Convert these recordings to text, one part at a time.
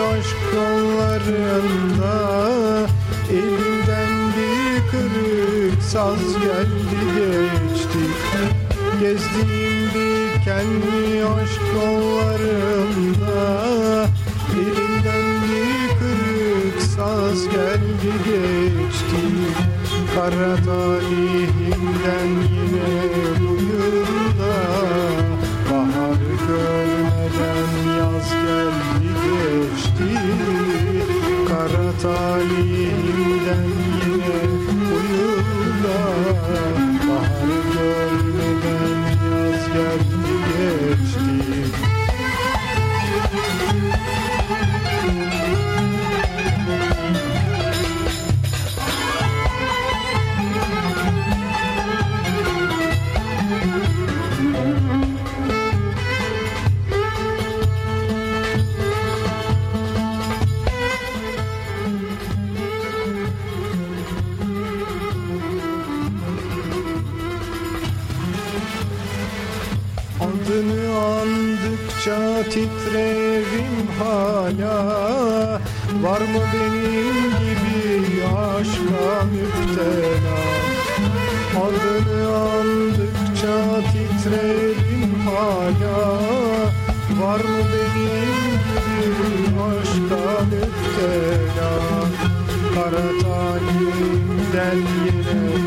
aşk kollarında Elimden bir kırık saz geldi geçti. Gezdiğim dikenli aşk kollarında Elimden bir kırık saz geldi geçti. Kara talihimden yine Kara talihimden yine yılda Bahar görmeden Adını andıkça titrerim hala. Var mı benim gibi aşka müptela? Adını andıkça titrerim hala. Var mı benim gibi aşka müptela? Kara talimden yine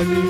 geldi geçti Kara talimden